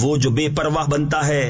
وہ جو بے پرواہ بنتا ہے